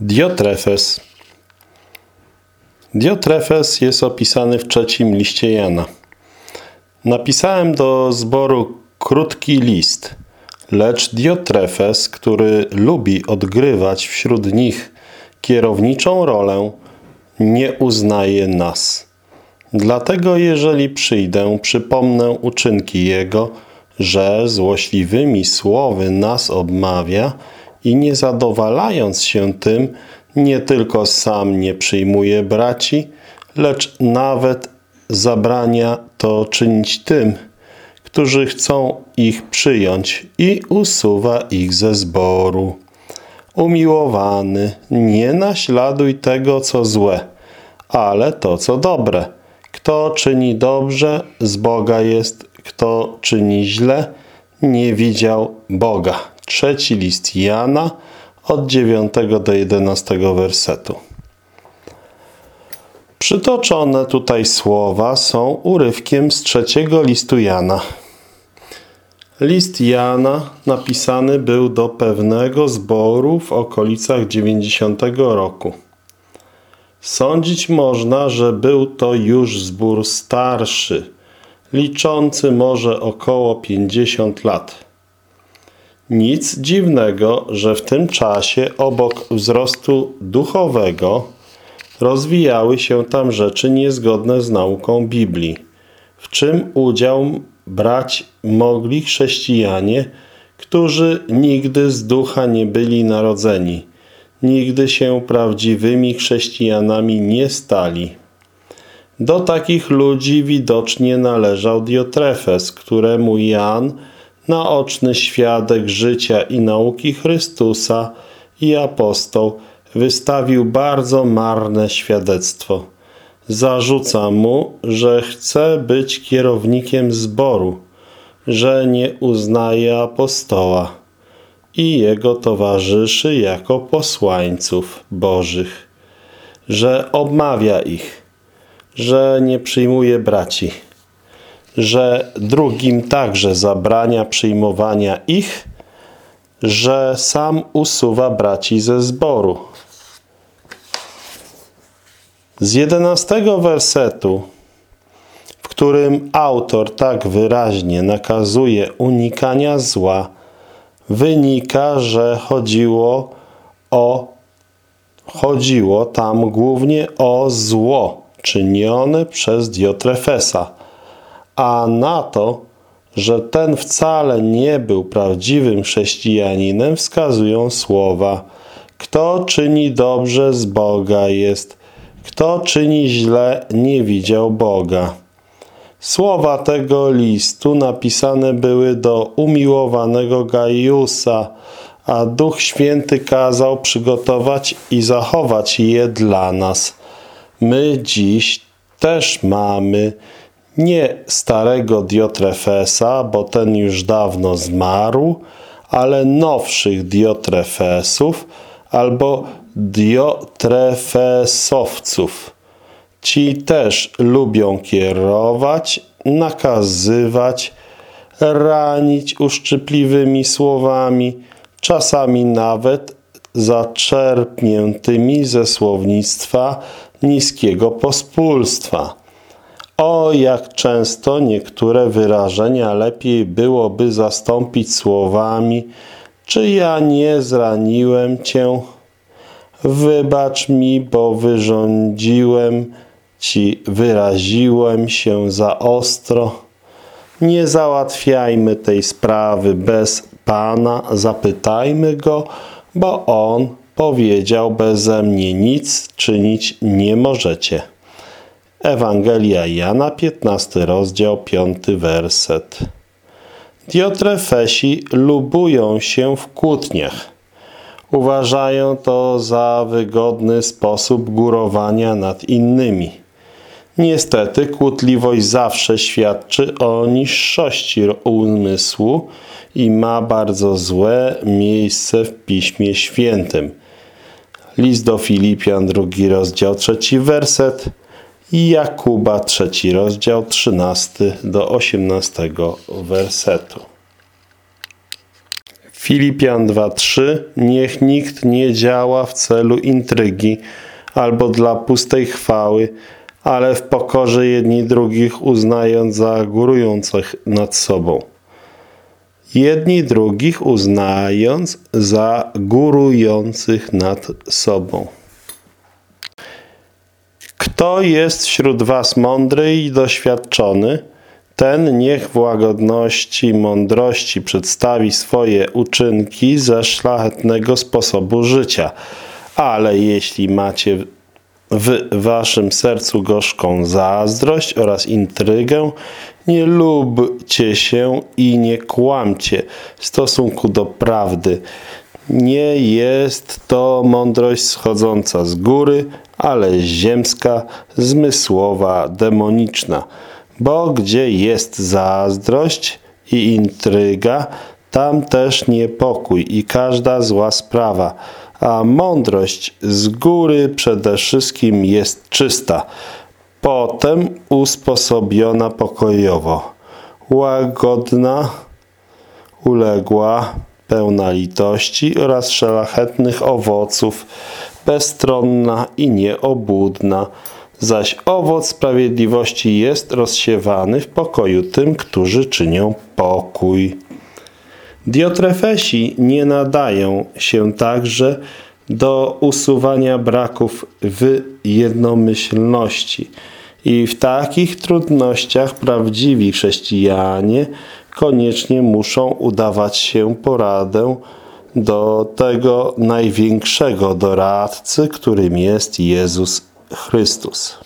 Diotrefes Diotrefes jest opisany w trzecim liście Jana. Napisałem do zboru krótki list, lecz Diotrefes, który lubi odgrywać wśród nich kierowniczą rolę, nie uznaje nas. Dlatego jeżeli przyjdę, przypomnę uczynki Jego, że złośliwymi słowy nas obmawia i nie zadowalając się tym, nie tylko sam nie przyjmuje braci, lecz nawet zabrania to czynić tym, którzy chcą ich przyjąć i usuwa ich ze zboru. Umiłowany, nie naśladuj tego, co złe, ale to, co dobre. Kto czyni dobrze, z Boga jest, kto czyni źle, nie widział Boga. Trzeci list Jana, od 9 do 11 wersetu. Przytoczone tutaj słowa są urywkiem z trzeciego listu Jana. List Jana napisany był do pewnego zboru w okolicach 90 roku. Sądzić można, że był to już zbór starszy, liczący może około 50 lat. Nic dziwnego, że w tym czasie obok wzrostu duchowego rozwijały się tam rzeczy niezgodne z nauką Biblii, w czym udział brać mogli chrześcijanie, którzy nigdy z ducha nie byli narodzeni, nigdy się prawdziwymi chrześcijanami nie stali. Do takich ludzi widocznie należał Diotrefes, któremu Jan naoczny świadek życia i nauki Chrystusa i apostoł, wystawił bardzo marne świadectwo. Zarzuca mu, że chce być kierownikiem zboru, że nie uznaje apostoła i jego towarzyszy jako posłańców bożych, że obmawia ich, że nie przyjmuje braci że drugim także zabrania przyjmowania ich, że sam usuwa braci ze zboru. Z jedenastego wersetu, w którym autor tak wyraźnie nakazuje unikania zła, wynika, że chodziło o chodziło tam głównie o zło czynione przez Diotrefesa, a na to, że ten wcale nie był prawdziwym chrześcijaninem, wskazują słowa Kto czyni dobrze, z Boga jest. Kto czyni źle, nie widział Boga. Słowa tego listu napisane były do umiłowanego Gajusa, a Duch Święty kazał przygotować i zachować je dla nas. My dziś też mamy nie starego Diotrefesa, bo ten już dawno zmarł, ale nowszych Diotrefesów albo Diotrefesowców. Ci też lubią kierować, nakazywać, ranić uszczypliwymi słowami, czasami nawet zaczerpniętymi ze słownictwa niskiego pospólstwa. O, jak często niektóre wyrażenia lepiej byłoby zastąpić słowami czy ja nie zraniłem Cię? Wybacz mi, bo wyrządziłem Ci, wyraziłem się za ostro. Nie załatwiajmy tej sprawy bez Pana, zapytajmy Go, bo On powiedział, beze mnie nic czynić nie możecie. Ewangelia Jana, 15 rozdział, 5 werset. Diotrefesi lubują się w kłótniach. Uważają to za wygodny sposób górowania nad innymi. Niestety kłótliwość zawsze świadczy o niższości umysłu i ma bardzo złe miejsce w Piśmie Świętym. List do Filipian, drugi rozdział, trzeci werset – Jakuba, trzeci rozdział, 13 do 18 wersetu. Filipian 2:3 Niech nikt nie działa w celu intrygi albo dla pustej chwały, ale w pokorze jedni drugich uznając za górujących nad sobą. Jedni drugich uznając za górujących nad sobą. Kto jest wśród was mądry i doświadczony, ten niech w łagodności mądrości przedstawi swoje uczynki ze szlachetnego sposobu życia. Ale jeśli macie w waszym sercu gorzką zazdrość oraz intrygę, nie lubcie się i nie kłamcie w stosunku do prawdy. Nie jest to mądrość schodząca z góry, ale ziemska, zmysłowa, demoniczna. Bo gdzie jest zazdrość i intryga, tam też niepokój i każda zła sprawa. A mądrość z góry przede wszystkim jest czysta, potem usposobiona pokojowo, łagodna, uległa, pełna litości oraz szlachetnych owoców, bezstronna i nieobłudna, zaś owoc sprawiedliwości jest rozsiewany w pokoju tym, którzy czynią pokój. Diotrefesi nie nadają się także do usuwania braków w jednomyślności i w takich trudnościach prawdziwi chrześcijanie koniecznie muszą udawać się poradę do tego największego doradcy, którym jest Jezus Chrystus.